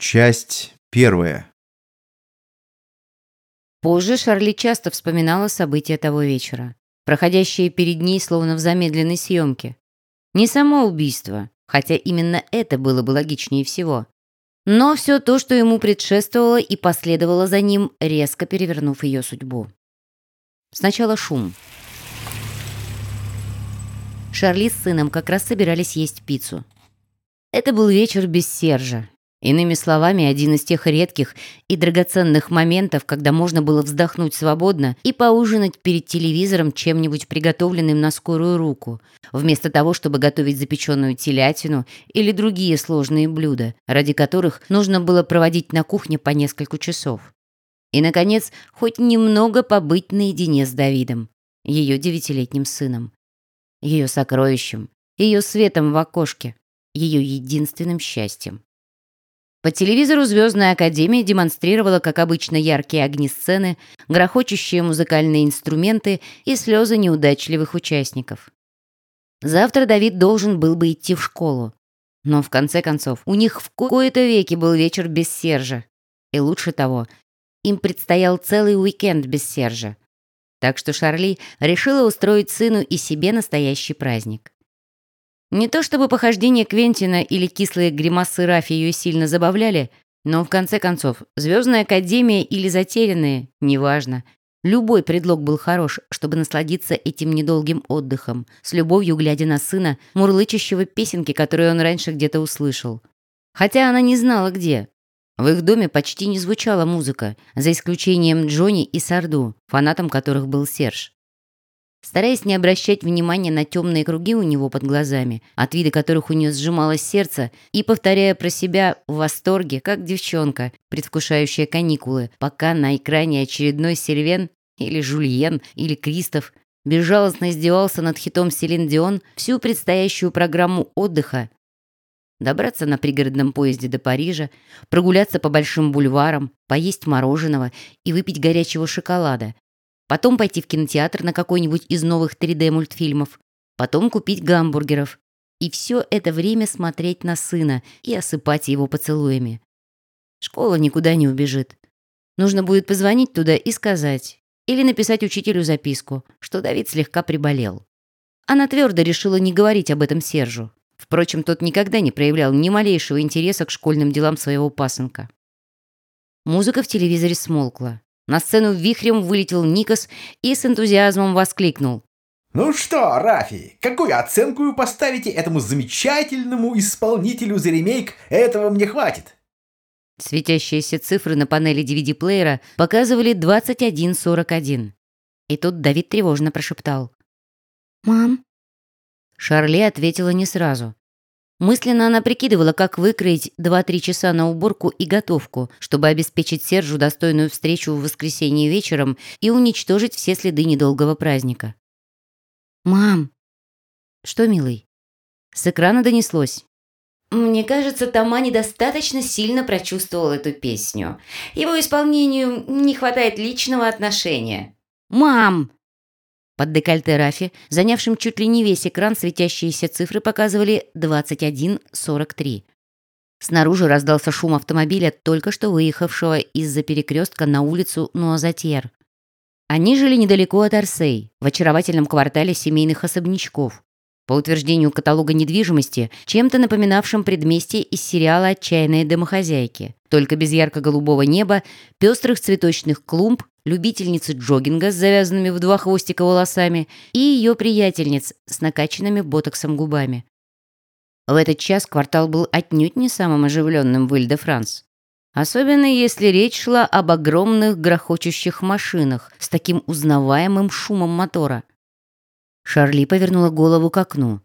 Часть первая. Позже Шарли часто вспоминала события того вечера, проходящие перед ней словно в замедленной съемке. Не само убийство, хотя именно это было бы логичнее всего, но все то, что ему предшествовало и последовало за ним, резко перевернув ее судьбу. Сначала шум. Шарли с сыном как раз собирались есть пиццу. Это был вечер без Сержа. Иными словами, один из тех редких и драгоценных моментов, когда можно было вздохнуть свободно и поужинать перед телевизором чем-нибудь приготовленным на скорую руку, вместо того, чтобы готовить запеченную телятину или другие сложные блюда, ради которых нужно было проводить на кухне по несколько часов. И, наконец, хоть немного побыть наедине с Давидом, ее девятилетним сыном, ее сокровищем, ее светом в окошке, ее единственным счастьем. По телевизору «Звездная академия» демонстрировала, как обычно, яркие огни сцены, грохочущие музыкальные инструменты и слезы неудачливых участников. Завтра Давид должен был бы идти в школу. Но, в конце концов, у них в кои-то веки был вечер без Сержа. И лучше того, им предстоял целый уикенд без Сержа. Так что Шарли решила устроить сыну и себе настоящий праздник. Не то чтобы похождения Квентина или кислые гримасы Рафи ее сильно забавляли, но в конце концов, Звездная Академия или Затерянные, неважно. Любой предлог был хорош, чтобы насладиться этим недолгим отдыхом, с любовью глядя на сына, мурлычащего песенки, которую он раньше где-то услышал. Хотя она не знала где. В их доме почти не звучала музыка, за исключением Джонни и Сарду, фанатом которых был Серж. Стараясь не обращать внимания на темные круги у него под глазами, от вида которых у нее сжималось сердце, и повторяя про себя в восторге, как девчонка, предвкушающая каникулы, пока на экране очередной Сильвен или Жульен или Кристоф безжалостно издевался над хитом Селин Дион всю предстоящую программу отдыха, добраться на пригородном поезде до Парижа, прогуляться по большим бульварам, поесть мороженого и выпить горячего шоколада, потом пойти в кинотеатр на какой-нибудь из новых 3D-мультфильмов, потом купить гамбургеров. И все это время смотреть на сына и осыпать его поцелуями. Школа никуда не убежит. Нужно будет позвонить туда и сказать, или написать учителю записку, что Давид слегка приболел. Она твердо решила не говорить об этом Сержу. Впрочем, тот никогда не проявлял ни малейшего интереса к школьным делам своего пасынка. Музыка в телевизоре смолкла. На сцену вихрем вылетел Никос и с энтузиазмом воскликнул. «Ну что, Рафи, какую оценку вы поставите этому замечательному исполнителю за ремейк «Этого мне хватит»?» Светящиеся цифры на панели DVD-плеера показывали 21.41. И тут Давид тревожно прошептал. «Мам?» Шарли ответила не сразу. Мысленно она прикидывала, как выкроить 2-3 часа на уборку и готовку, чтобы обеспечить Сержу достойную встречу в воскресенье вечером и уничтожить все следы недолгого праздника. «Мам!» «Что, милый?» С экрана донеслось. Мне кажется, Тома недостаточно сильно прочувствовал эту песню. Его исполнению не хватает личного отношения. «Мам!» Под декольте Рафи, занявшим чуть ли не весь экран, светящиеся цифры показывали 21.43. Снаружи раздался шум автомобиля, только что выехавшего из-за перекрестка на улицу Нуазатьер. Они жили недалеко от Арсей, в очаровательном квартале семейных особнячков. По утверждению каталога недвижимости, чем-то напоминавшим предместье из сериала «Отчаянные домохозяйки», только без ярко-голубого неба, пестрых цветочных клумб любительницы джогинга с завязанными в два хвостика волосами и ее приятельниц с накачанными ботоксом губами. В этот час квартал был отнюдь не самым оживленным в Иль-де-Франс. Особенно если речь шла об огромных грохочущих машинах с таким узнаваемым шумом мотора. Шарли повернула голову к окну.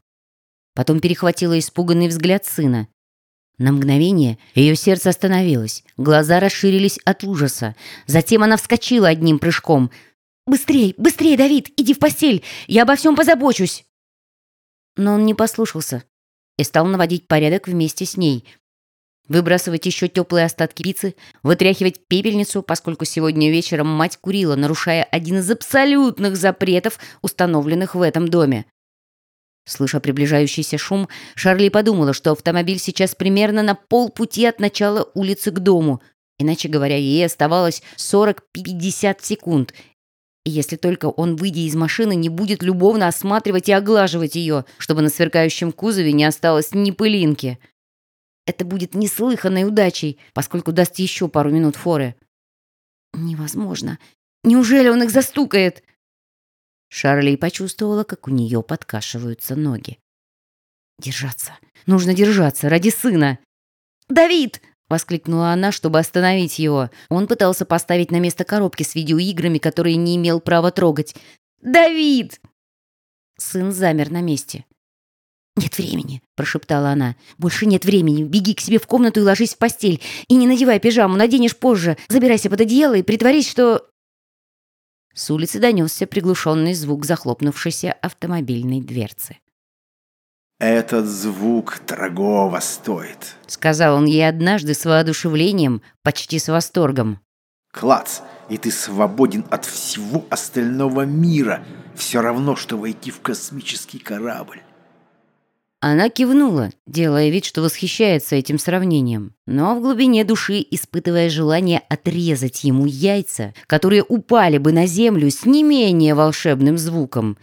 Потом перехватила испуганный взгляд сына. На мгновение ее сердце остановилось, глаза расширились от ужаса. Затем она вскочила одним прыжком. «Быстрей, быстрей, Давид, иди в постель, я обо всем позабочусь!» Но он не послушался и стал наводить порядок вместе с ней. Выбрасывать еще теплые остатки пиццы, вытряхивать пепельницу, поскольку сегодня вечером мать курила, нарушая один из абсолютных запретов, установленных в этом доме. Слыша приближающийся шум, Шарли подумала, что автомобиль сейчас примерно на полпути от начала улицы к дому. Иначе говоря, ей оставалось 40-50 секунд. Если только он, выйдя из машины, не будет любовно осматривать и оглаживать ее, чтобы на сверкающем кузове не осталось ни пылинки. Это будет неслыханной удачей, поскольку даст еще пару минут форы. Невозможно. Неужели он их застукает? Шарли почувствовала, как у нее подкашиваются ноги. «Держаться! Нужно держаться! Ради сына!» «Давид!» — воскликнула она, чтобы остановить его. Он пытался поставить на место коробки с видеоиграми, которые не имел права трогать. «Давид!» Сын замер на месте. «Нет времени», — прошептала она. «Больше нет времени. Беги к себе в комнату и ложись в постель. И не надевай пижаму, наденешь позже. Забирайся под одеяло и притворись, что...» С улицы донесся приглушенный звук захлопнувшейся автомобильной дверцы. «Этот звук дорогого стоит», — сказал он ей однажды с воодушевлением, почти с восторгом. «Клац, и ты свободен от всего остального мира. Все равно, что войти в космический корабль». Она кивнула, делая вид, что восхищается этим сравнением, но в глубине души испытывая желание отрезать ему яйца, которые упали бы на землю с не менее волшебным звуком.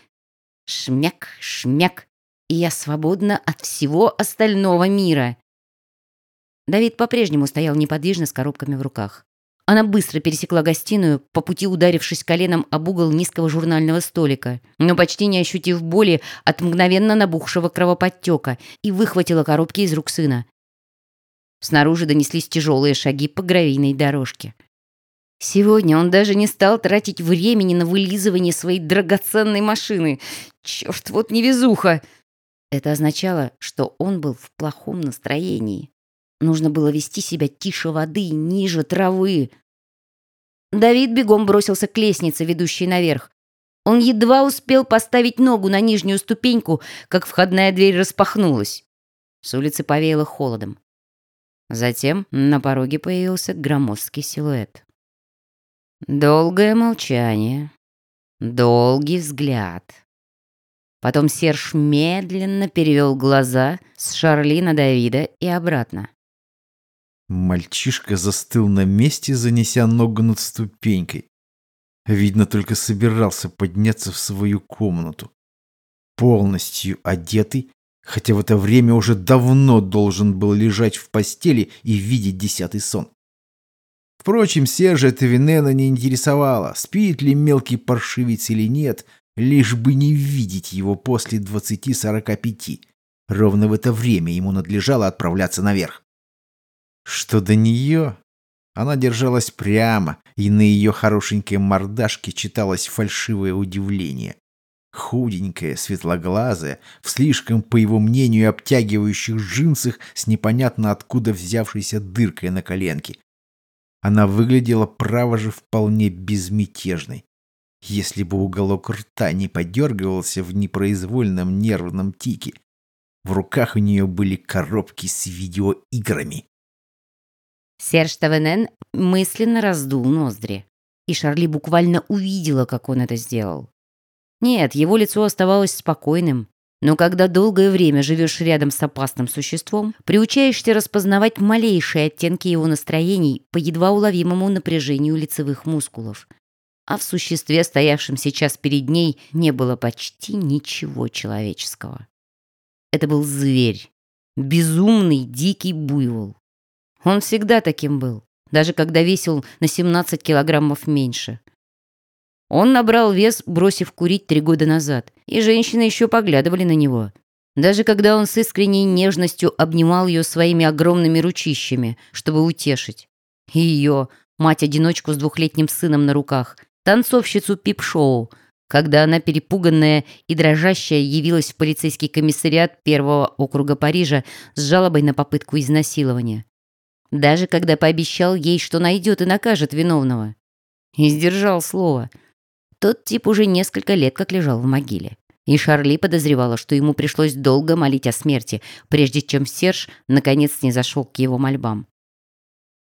Шмяк, шмяк, и я свободна от всего остального мира. Давид по-прежнему стоял неподвижно с коробками в руках. Она быстро пересекла гостиную, по пути ударившись коленом об угол низкого журнального столика, но почти не ощутив боли от мгновенно набухшего кровоподтека, и выхватила коробки из рук сына. Снаружи донеслись тяжелые шаги по гравийной дорожке. Сегодня он даже не стал тратить времени на вылизывание своей драгоценной машины. Черт, вот невезуха! Это означало, что он был в плохом настроении. Нужно было вести себя тише воды, ниже травы. Давид бегом бросился к лестнице, ведущей наверх. Он едва успел поставить ногу на нижнюю ступеньку, как входная дверь распахнулась. С улицы повеяло холодом. Затем на пороге появился громоздкий силуэт. Долгое молчание, долгий взгляд. Потом Серж медленно перевел глаза с Шарли на Давида и обратно. Мальчишка застыл на месте, занеся ногу над ступенькой. Видно, только собирался подняться в свою комнату. Полностью одетый, хотя в это время уже давно должен был лежать в постели и видеть десятый сон. Впрочем, Сержа Тавинена не интересовало, спит ли мелкий паршивец или нет, лишь бы не видеть его после двадцати-сорока пяти. Ровно в это время ему надлежало отправляться наверх. Что до нее, она держалась прямо, и на ее хорошенькой мордашке читалось фальшивое удивление. Худенькая, светлоглазая, в слишком, по его мнению, обтягивающих джинсах с непонятно откуда взявшейся дыркой на коленке. Она выглядела, право же, вполне безмятежной. Если бы уголок рта не подергивался в непроизвольном нервном тике. В руках у нее были коробки с видеоиграми. Серж Тавенен мысленно раздул ноздри. И Шарли буквально увидела, как он это сделал. Нет, его лицо оставалось спокойным. Но когда долгое время живешь рядом с опасным существом, приучаешься распознавать малейшие оттенки его настроений по едва уловимому напряжению лицевых мускулов. А в существе, стоявшем сейчас перед ней, не было почти ничего человеческого. Это был зверь. Безумный, дикий буйвол. Он всегда таким был, даже когда весил на 17 килограммов меньше. Он набрал вес, бросив курить три года назад, и женщины еще поглядывали на него. Даже когда он с искренней нежностью обнимал ее своими огромными ручищами, чтобы утешить. И ее, мать-одиночку с двухлетним сыном на руках, танцовщицу пип-шоу, когда она, перепуганная и дрожащая, явилась в полицейский комиссариат первого округа Парижа с жалобой на попытку изнасилования даже когда пообещал ей, что найдет и накажет виновного. И сдержал слово. Тот тип уже несколько лет как лежал в могиле. И Шарли подозревала, что ему пришлось долго молить о смерти, прежде чем Серж наконец не зашел к его мольбам.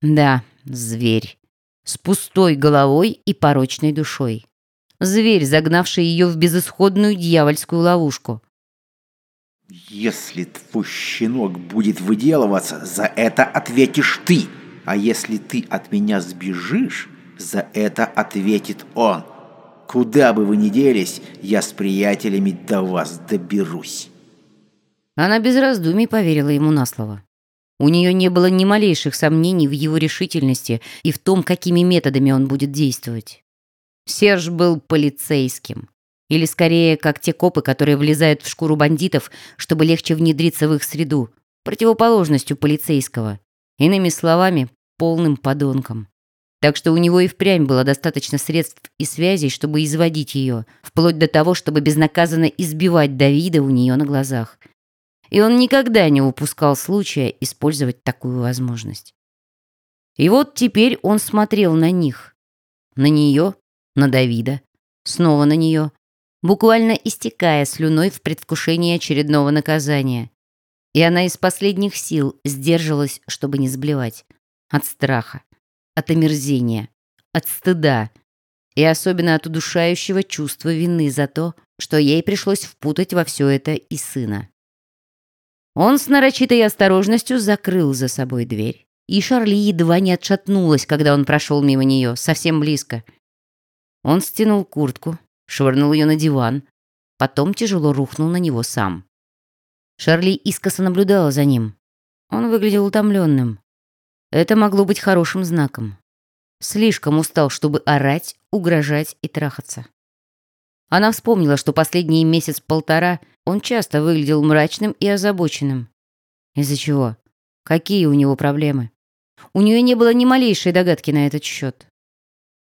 Да, зверь. С пустой головой и порочной душой. Зверь, загнавший ее в безысходную дьявольскую ловушку. Если твой щенок будет выделываться, за это ответишь ты. А если ты от меня сбежишь, за это ответит он. Куда бы вы ни делись, я с приятелями до вас доберусь. Она без раздумий поверила ему на слово. У нее не было ни малейших сомнений в его решительности и в том, какими методами он будет действовать. Серж был полицейским. Или скорее, как те копы, которые влезают в шкуру бандитов, чтобы легче внедриться в их среду, противоположностью полицейского. Иными словами, полным подонком. Так что у него и впрямь было достаточно средств и связей, чтобы изводить ее, вплоть до того, чтобы безнаказанно избивать Давида у нее на глазах. И он никогда не упускал случая использовать такую возможность. И вот теперь он смотрел на них. На нее, на Давида, снова на нее, буквально истекая слюной в предвкушении очередного наказания. И она из последних сил сдерживалась, чтобы не сблевать. От страха, от омерзения, от стыда и особенно от удушающего чувства вины за то, что ей пришлось впутать во все это и сына. Он с нарочитой осторожностью закрыл за собой дверь, и Шарли едва не отшатнулась, когда он прошел мимо нее, совсем близко. Он стянул куртку, швырнул ее на диван, потом тяжело рухнул на него сам. Шарли искоса наблюдала за ним. Он выглядел утомленным. Это могло быть хорошим знаком. Слишком устал, чтобы орать, угрожать и трахаться. Она вспомнила, что последний месяц-полтора он часто выглядел мрачным и озабоченным. Из-за чего? Какие у него проблемы? У нее не было ни малейшей догадки на этот счет.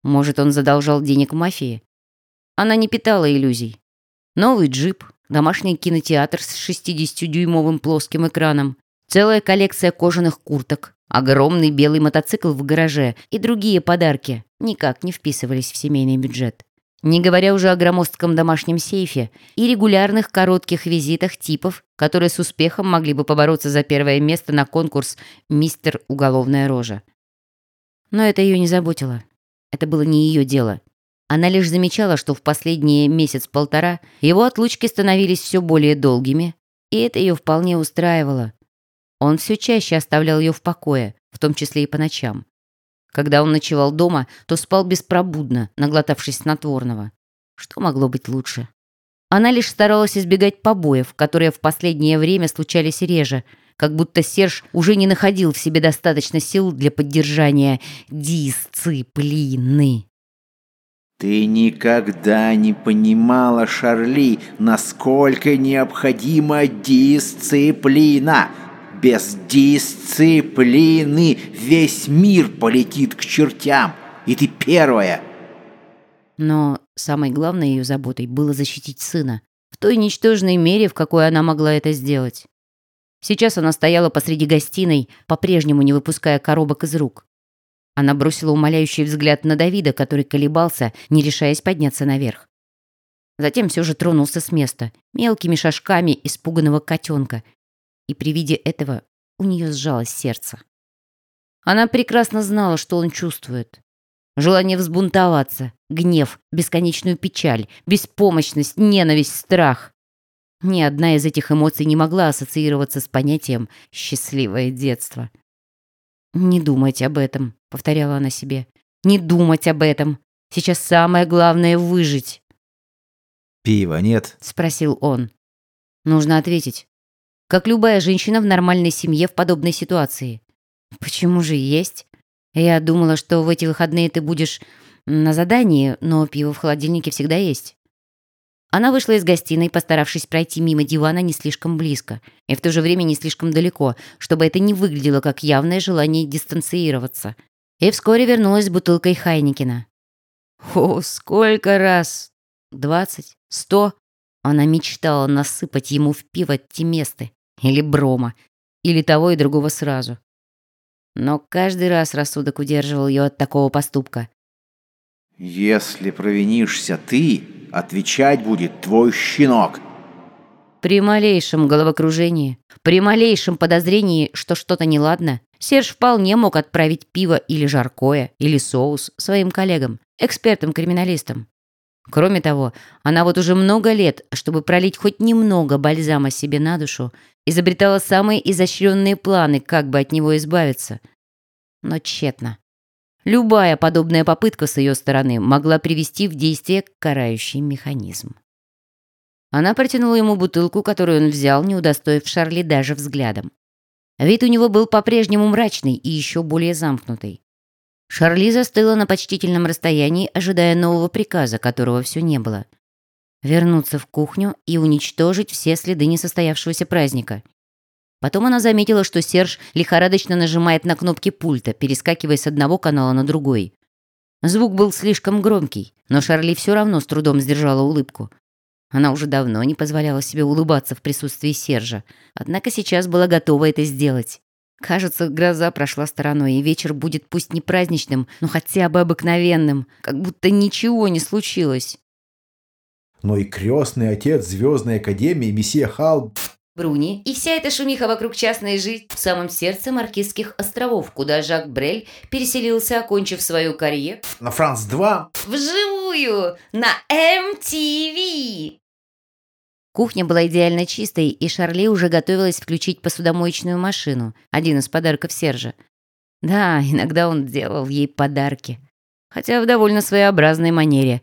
Может, он задолжал денег мафии? Она не питала иллюзий. Новый джип, домашний кинотеатр с 60-дюймовым плоским экраном, целая коллекция кожаных курток, огромный белый мотоцикл в гараже и другие подарки никак не вписывались в семейный бюджет. Не говоря уже о громоздком домашнем сейфе и регулярных коротких визитах типов, которые с успехом могли бы побороться за первое место на конкурс «Мистер Уголовная рожа». Но это ее не заботило. Это было не ее дело. Она лишь замечала, что в последние месяц-полтора его отлучки становились все более долгими, и это ее вполне устраивало. Он все чаще оставлял ее в покое, в том числе и по ночам. Когда он ночевал дома, то спал беспробудно, наглотавшись снотворного. Что могло быть лучше? Она лишь старалась избегать побоев, которые в последнее время случались реже, как будто Серж уже не находил в себе достаточно сил для поддержания дисциплины. Ты никогда не понимала, Шарли, насколько необходима дисциплина. Без дисциплины весь мир полетит к чертям, и ты первая. Но самой главной ее заботой было защитить сына, в той ничтожной мере, в какой она могла это сделать. Сейчас она стояла посреди гостиной, по-прежнему не выпуская коробок из рук. Она бросила умоляющий взгляд на Давида, который колебался, не решаясь подняться наверх. Затем все же тронулся с места, мелкими шажками испуганного котенка, и при виде этого у нее сжалось сердце. Она прекрасно знала, что он чувствует. Желание взбунтоваться, гнев, бесконечную печаль, беспомощность, ненависть, страх. Ни одна из этих эмоций не могла ассоциироваться с понятием «счастливое детство». «Не думать об этом», — повторяла она себе. «Не думать об этом. Сейчас самое главное — выжить». «Пива нет?» — спросил он. Нужно ответить как любая женщина в нормальной семье в подобной ситуации. Почему же есть? Я думала, что в эти выходные ты будешь на задании, но пиво в холодильнике всегда есть. Она вышла из гостиной, постаравшись пройти мимо дивана не слишком близко и в то же время не слишком далеко, чтобы это не выглядело как явное желание дистанцироваться. И вскоре вернулась с бутылкой Хайникина. О, сколько раз! Двадцать? Сто? Она мечтала насыпать ему в пиво тиместы или брома, или того и другого сразу. Но каждый раз рассудок удерживал ее от такого поступка. «Если провинишься ты, отвечать будет твой щенок». При малейшем головокружении, при малейшем подозрении, что что-то неладно, Серж вполне мог отправить пиво или жаркое, или соус своим коллегам, экспертам-криминалистам. Кроме того, она вот уже много лет, чтобы пролить хоть немного бальзама себе на душу, изобретала самые изощренные планы, как бы от него избавиться. Но тщетно. Любая подобная попытка с ее стороны могла привести в действие карающий механизм. Она протянула ему бутылку, которую он взял, не удостоив Шарли даже взглядом. Вид у него был по-прежнему мрачный и еще более замкнутый. Шарли застыла на почтительном расстоянии, ожидая нового приказа, которого все не было. Вернуться в кухню и уничтожить все следы несостоявшегося праздника. Потом она заметила, что Серж лихорадочно нажимает на кнопки пульта, перескакивая с одного канала на другой. Звук был слишком громкий, но Шарли все равно с трудом сдержала улыбку. Она уже давно не позволяла себе улыбаться в присутствии Сержа, однако сейчас была готова это сделать. Кажется, гроза прошла стороной, и вечер будет пусть не праздничным, но хотя бы обыкновенным, как будто ничего не случилось. Но и крестный отец Звездной Академии, месье Хал... Бруни и вся эта шумиха вокруг частной жизни в самом сердце Маркизских островов, куда Жак Брель переселился, окончив свою карьеру. На Франц-2. Вживую! На MTV! Кухня была идеально чистой, и Шарли уже готовилась включить посудомоечную машину, один из подарков Сержа. Да, иногда он делал ей подарки. Хотя в довольно своеобразной манере.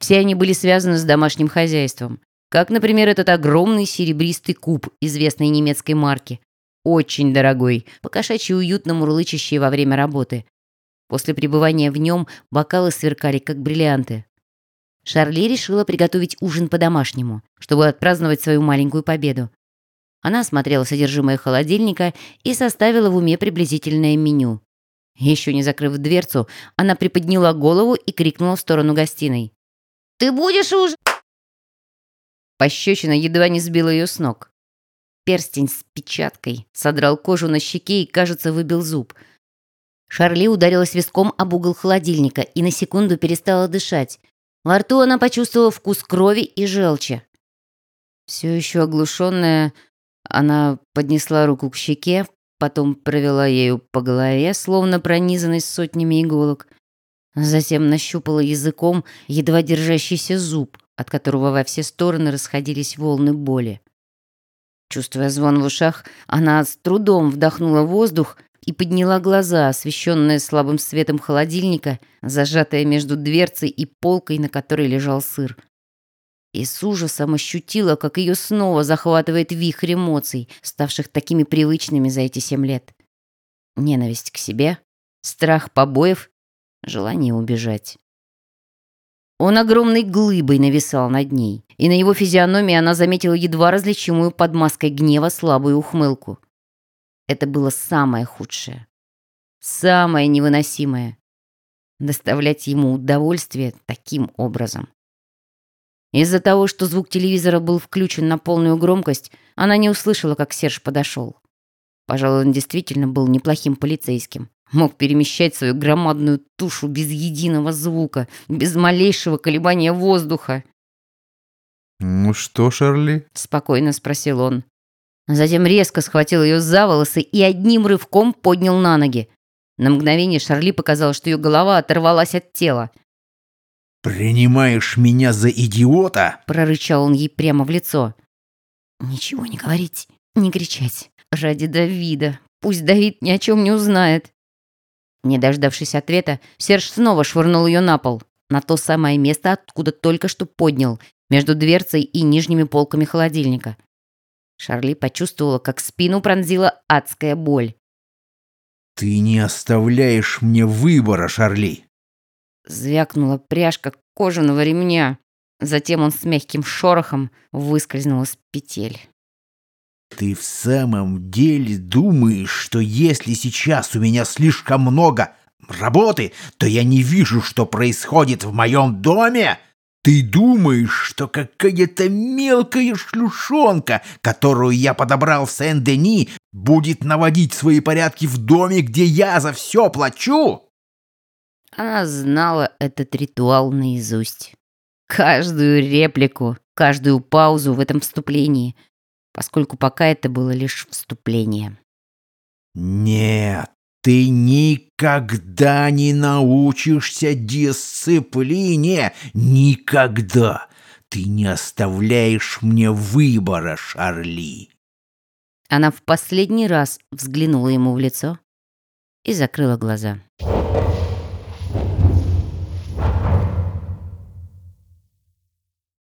Все они были связаны с домашним хозяйством. Как, например, этот огромный серебристый куб известной немецкой марки. Очень дорогой, покошачьи уютно мурлычащий во время работы. После пребывания в нем бокалы сверкали, как бриллианты. Шарли решила приготовить ужин по-домашнему, чтобы отпраздновать свою маленькую победу. Она осмотрела содержимое холодильника и составила в уме приблизительное меню. Еще не закрыв дверцу, она приподняла голову и крикнула в сторону гостиной. «Ты будешь ужин?» Пощечина едва не сбила ее с ног. Перстень с печаткой содрал кожу на щеке и, кажется, выбил зуб. Шарли ударилась виском об угол холодильника и на секунду перестала дышать. Во рту она почувствовала вкус крови и желчи. Все еще оглушенная, она поднесла руку к щеке, потом провела ею по голове, словно пронизанной сотнями иголок. Затем нащупала языком едва держащийся зуб, от которого во все стороны расходились волны боли. Чувствуя звон в ушах, она с трудом вдохнула воздух и подняла глаза, освещенные слабым светом холодильника, зажатая между дверцей и полкой, на которой лежал сыр. И с ужасом ощутила, как ее снова захватывает вихрь эмоций, ставших такими привычными за эти семь лет. Ненависть к себе, страх побоев, желание убежать. Он огромной глыбой нависал над ней, и на его физиономии она заметила едва различимую под маской гнева слабую ухмылку. Это было самое худшее, самое невыносимое. Доставлять ему удовольствие таким образом. Из-за того, что звук телевизора был включен на полную громкость, она не услышала, как Серж подошел. Пожалуй, он действительно был неплохим полицейским мог перемещать свою громадную тушу без единого звука, без малейшего колебания воздуха. «Ну что, Шарли?» — спокойно спросил он. Затем резко схватил ее за волосы и одним рывком поднял на ноги. На мгновение Шарли показалось, что ее голова оторвалась от тела. «Принимаешь меня за идиота?» — прорычал он ей прямо в лицо. «Ничего не говорить, не кричать. Ради Давида. Пусть Давид ни о чем не узнает». Не дождавшись ответа, Серж снова швырнул ее на пол, на то самое место, откуда только что поднял, между дверцей и нижними полками холодильника. Шарли почувствовала, как спину пронзила адская боль. «Ты не оставляешь мне выбора, Шарли!» Звякнула пряжка кожаного ремня. Затем он с мягким шорохом выскользнул из петель. Ты в самом деле думаешь, что если сейчас у меня слишком много работы, то я не вижу, что происходит в моем доме? Ты думаешь, что какая-то мелкая шлюшонка, которую я подобрал в Сен-Дени, будет наводить свои порядки в доме, где я за все плачу? Она знала этот ритуал наизусть. Каждую реплику, каждую паузу в этом вступлении — поскольку пока это было лишь вступление. «Нет, Ты никогда не научишься дисциплине. Никогда. Ты не оставляешь мне выбора, Шарли. Она в последний раз взглянула ему в лицо и закрыла глаза.